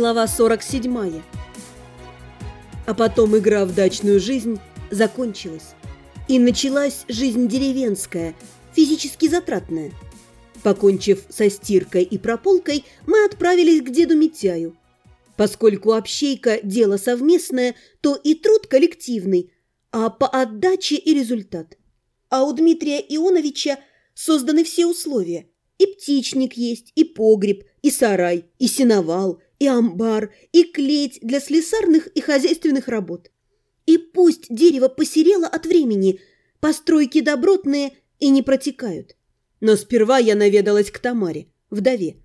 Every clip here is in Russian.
Глава 47. А потом игра в дачную жизнь закончилась. И началась жизнь деревенская, физически затратная. Покончив со стиркой и прополкой, мы отправились к деду Митяю. Поскольку общейка – дело совместное, то и труд коллективный, а по отдаче и результат. А у Дмитрия Ионовича созданы все условия. И птичник есть, и погреб, и сарай, и сеновал – и амбар, и клеть для слесарных и хозяйственных работ. И пусть дерево посерело от времени, постройки добротные и не протекают. Но сперва я наведалась к Тамаре, вдове.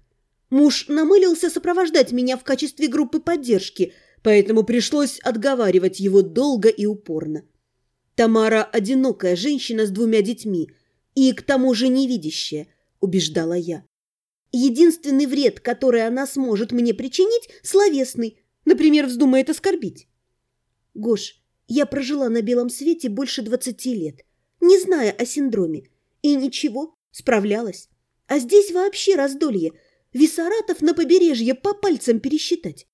Муж намылился сопровождать меня в качестве группы поддержки, поэтому пришлось отговаривать его долго и упорно. Тамара – одинокая женщина с двумя детьми и к тому же невидящая, убеждала я. Единственный вред, который она сможет мне причинить, словесный. Например, вздумает оскорбить. Гош, я прожила на белом свете больше двадцати лет, не зная о синдроме. И ничего, справлялась. А здесь вообще раздолье. Виссаратов на побережье по пальцам пересчитать.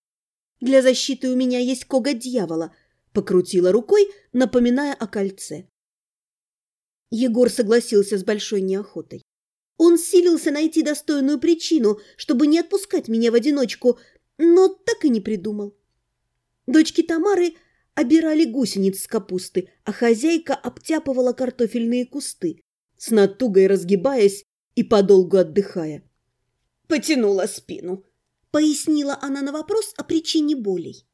Для защиты у меня есть коготь дьявола. Покрутила рукой, напоминая о кольце. Егор согласился с большой неохотой. Он силился найти достойную причину, чтобы не отпускать меня в одиночку, но так и не придумал. Дочки Тамары обирали гусениц с капусты, а хозяйка обтяпывала картофельные кусты, с натугой разгибаясь и подолгу отдыхая. «Потянула спину», — пояснила она на вопрос о причине болей.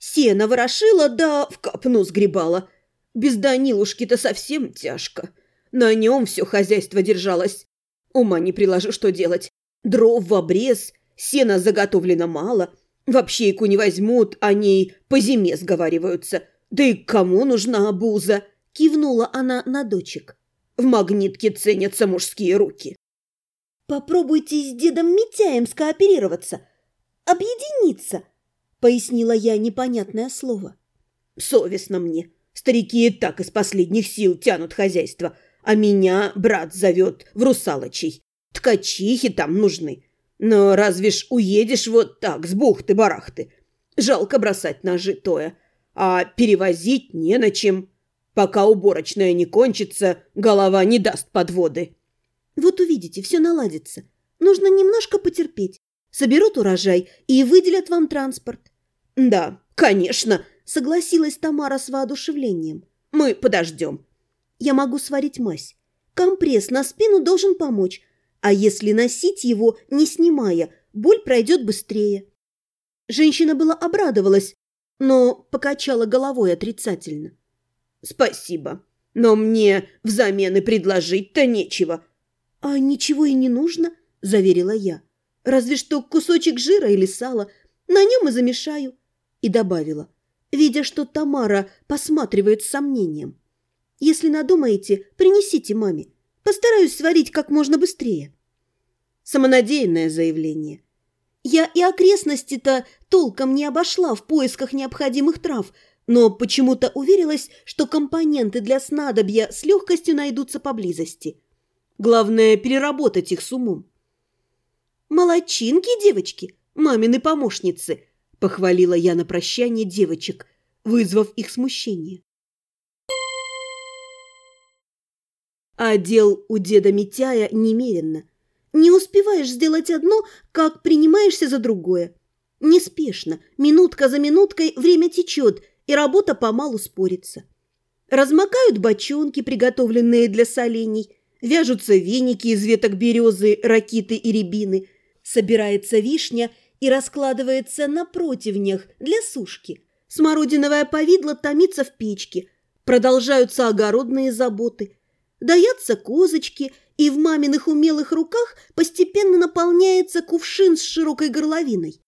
«Сено ворошила, да в копну сгребала. Без Данилушки-то совсем тяжко. На нем все хозяйство держалось. Ума не приложу, что делать. Дров в обрез, сена заготовлено мало. В общейку не возьмут, они по зиме сговариваются. Да и кому нужна обуза? Кивнула она на дочек. В магнитке ценятся мужские руки. Попробуйте с дедом Митяем скооперироваться. Объединиться, пояснила я непонятное слово. Совестно мне. Старики и так из последних сил тянут хозяйство – а меня брат зовет в русалочей. Ткачихи там нужны. Но разве ж уедешь вот так, с бухты-барахты? Жалко бросать ножи тоя, а перевозить не на чем. Пока уборочная не кончится, голова не даст подводы. Вот увидите, все наладится. Нужно немножко потерпеть. Соберут урожай и выделят вам транспорт. Да, конечно, согласилась Тамара с воодушевлением. Мы подождем. Я могу сварить мазь. Компресс на спину должен помочь, а если носить его, не снимая, боль пройдет быстрее. Женщина была обрадовалась, но покачала головой отрицательно. «Спасибо, но мне взамен и предложить-то нечего». «А ничего и не нужно», – заверила я. «Разве что кусочек жира или сала. На нем и замешаю». И добавила, видя, что Тамара посматривает с сомнением. Если надумаете, принесите маме. Постараюсь сварить как можно быстрее. Самонадеянное заявление. Я и окрестности-то толком не обошла в поисках необходимых трав, но почему-то уверилась, что компоненты для снадобья с легкостью найдутся поблизости. Главное, переработать их с умом. «Молодчинки, девочки, мамины помощницы!» – похвалила я на прощание девочек, вызвав их смущение. А дел у деда Митяя немерено. Не успеваешь сделать одно, как принимаешься за другое. Неспешно, минутка за минуткой время течет, и работа помалу спорится. Размокают бочонки, приготовленные для солений, вяжутся веники из веток березы, ракиты и рябины, собирается вишня и раскладывается на противнях для сушки. Смородиновое повидло томится в печке, продолжаются огородные заботы – Даются козочки, и в маминых умелых руках постепенно наполняется кувшин с широкой горловиной.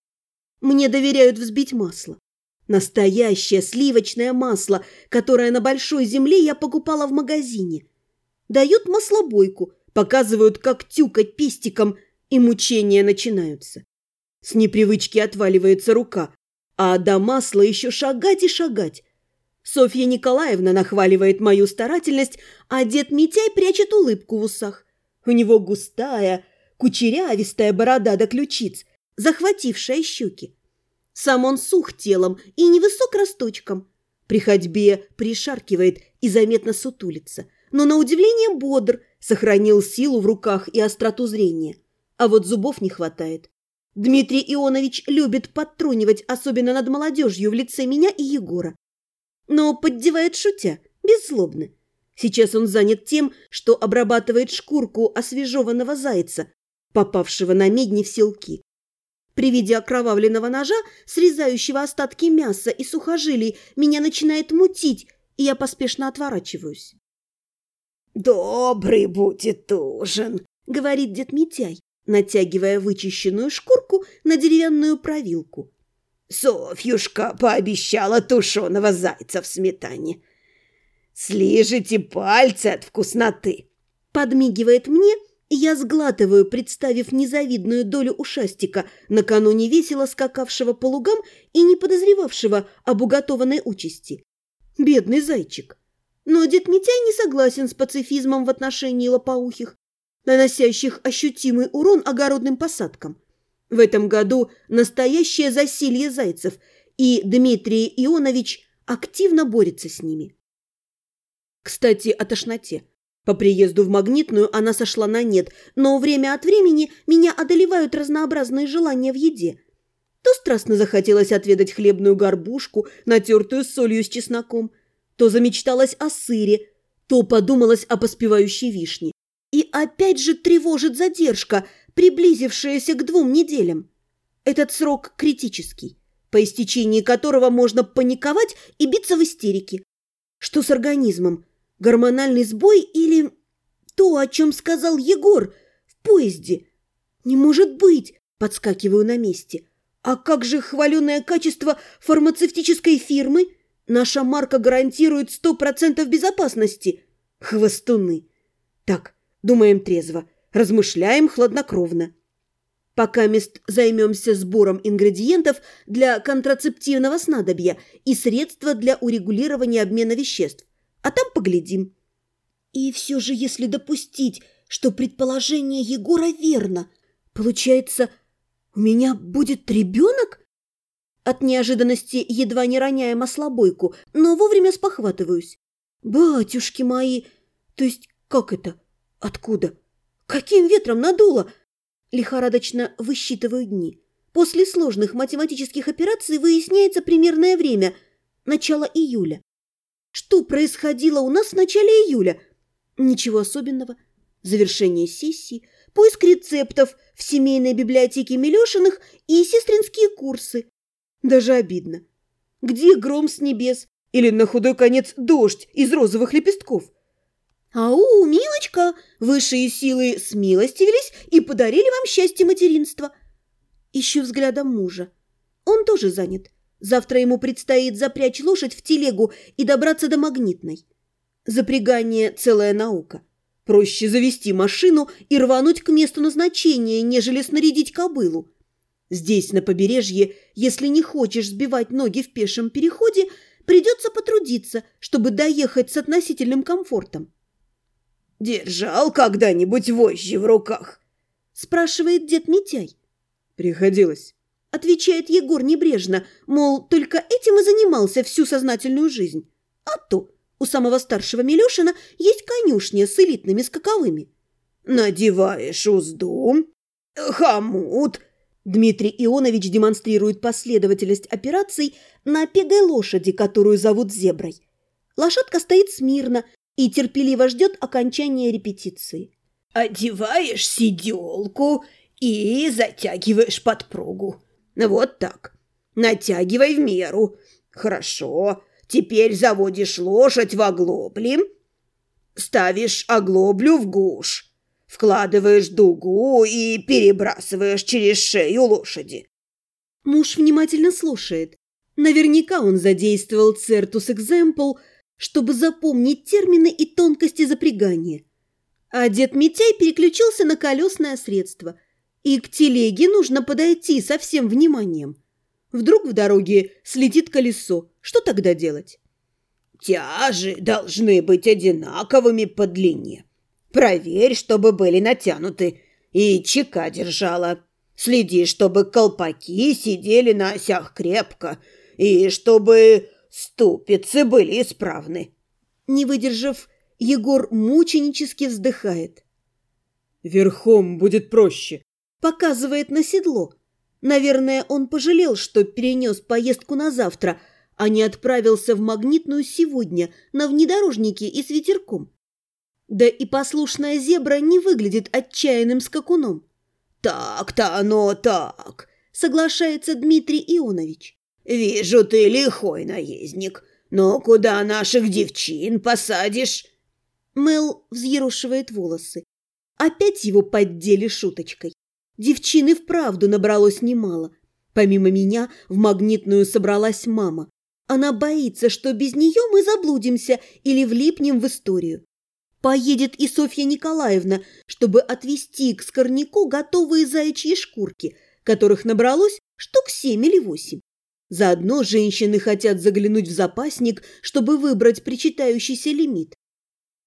Мне доверяют взбить масло. Настоящее сливочное масло, которое на большой земле я покупала в магазине. Дают маслобойку, показывают, как тюкать пестиком, и мучения начинаются. С непривычки отваливается рука, а до масла еще шагать и шагать. Софья Николаевна нахваливает мою старательность, а дед Митяй прячет улыбку в усах. У него густая, кучерявистая борода до ключиц, захватившая щеки. Сам он сух телом и невысок росточком. При ходьбе пришаркивает и заметно сутулится, но на удивление бодр, сохранил силу в руках и остроту зрения. А вот зубов не хватает. Дмитрий Ионович любит подтрунивать, особенно над молодежью в лице меня и Егора. Но поддевает шутя, беззлобно. Сейчас он занят тем, что обрабатывает шкурку освежеванного зайца, попавшего на медни в селки. При виде окровавленного ножа, срезающего остатки мяса и сухожилий, меня начинает мутить, и я поспешно отворачиваюсь. «Добрый будет ужин», — говорит дед Митяй, натягивая вычищенную шкурку на деревянную провилку. «Софьюшка пообещала тушеного зайца в сметане. Слижите пальцы от вкусноты!» Подмигивает мне, и я сглатываю, представив незавидную долю ушастика, накануне весело скакавшего по лугам и не подозревавшего об уготованной участи. Бедный зайчик. Но дед Митяй не согласен с пацифизмом в отношении лопоухих наносящих ощутимый урон огородным посадкам. В этом году настоящее засилье зайцев, и Дмитрий Ионович активно борется с ними. Кстати, о тошноте. По приезду в Магнитную она сошла на нет, но время от времени меня одолевают разнообразные желания в еде. То страстно захотелось отведать хлебную горбушку, натертую солью с чесноком, то замечталась о сыре, то подумалось о поспевающей вишне. И опять же тревожит задержка, приблизившаяся к двум неделям. Этот срок критический, по истечении которого можно паниковать и биться в истерике. Что с организмом? Гормональный сбой или то, о чем сказал Егор в поезде? Не может быть, подскакиваю на месте. А как же хваленое качество фармацевтической фирмы? Наша марка гарантирует сто процентов безопасности. Хвостуны. Так, Думаем трезво, размышляем хладнокровно. Пока мест займемся сбором ингредиентов для контрацептивного снадобья и средства для урегулирования обмена веществ. А там поглядим. И все же, если допустить, что предположение Егора верно, получается, у меня будет ребенок? От неожиданности едва не роняя маслобойку, но вовремя спохватываюсь. Батюшки мои! То есть как это? Откуда? Каким ветром надуло? Лихорадочно высчитываю дни. После сложных математических операций выясняется примерное время – начало июля. Что происходило у нас в начале июля? Ничего особенного. Завершение сессии, поиск рецептов в семейной библиотеке Милешиных и сестринские курсы. Даже обидно. Где гром с небес? Или на худой конец дождь из розовых лепестков? «Ау, милочка, высшие силы смилостивились и подарили вам счастье материнства!» Ищу взглядом мужа. Он тоже занят. Завтра ему предстоит запрячь лошадь в телегу и добраться до магнитной. Запрягание – целая наука. Проще завести машину и рвануть к месту назначения, нежели снарядить кобылу. Здесь, на побережье, если не хочешь сбивать ноги в пешем переходе, придется потрудиться, чтобы доехать с относительным комфортом. «Держал когда-нибудь вожжи в руках?» – спрашивает дед Митяй. «Приходилось», – отвечает Егор небрежно, мол, только этим и занимался всю сознательную жизнь. А то у самого старшего Милешина есть конюшня с элитными скаковыми. «Надеваешь узду, хомут», Дмитрий Ионович демонстрирует последовательность операций на пегой лошади, которую зовут Зеброй. Лошадка стоит смирно, и терпеливо ждет окончания репетиции. «Одеваешь сиделку и затягиваешь подпругу. Вот так. Натягивай в меру. Хорошо. Теперь заводишь лошадь в оглобли. Ставишь оглоблю в гуш. Вкладываешь дугу и перебрасываешь через шею лошади. Муж внимательно слушает. Наверняка он задействовал цертус экземпл – чтобы запомнить термины и тонкости запрягания. А дед Митяй переключился на колесное средство, и к телеге нужно подойти со всем вниманием. Вдруг в дороге слетит колесо, что тогда делать? Тяжи должны быть одинаковыми по длине. Проверь, чтобы были натянуты, и чека держала. Следи, чтобы колпаки сидели на осях крепко и чтобы ступицы были исправны. Не выдержав, Егор мученически вздыхает. «Верхом будет проще», — показывает на седло. Наверное, он пожалел, что перенес поездку на завтра, а не отправился в Магнитную сегодня на внедорожнике и с ветерком. Да и послушная зебра не выглядит отчаянным скакуном. «Так-то оно так», — соглашается Дмитрий Ионович. «Вижу, ты лихой наездник, но куда наших девчин посадишь?» Мел взъерушивает волосы. Опять его поддели шуточкой. Девчины вправду набралось немало. Помимо меня в магнитную собралась мама. Она боится, что без нее мы заблудимся или влипнем в историю. Поедет и Софья Николаевна, чтобы отвезти к скорняку готовые заячьи шкурки, которых набралось штук семь или восемь. Заодно женщины хотят заглянуть в запасник, чтобы выбрать причитающийся лимит.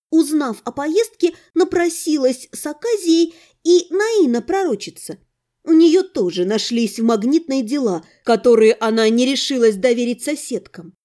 Узнав о поездке, напросилась с Аказией и Наина пророчица. У нее тоже нашлись магнитные дела, которые она не решилась доверить соседкам.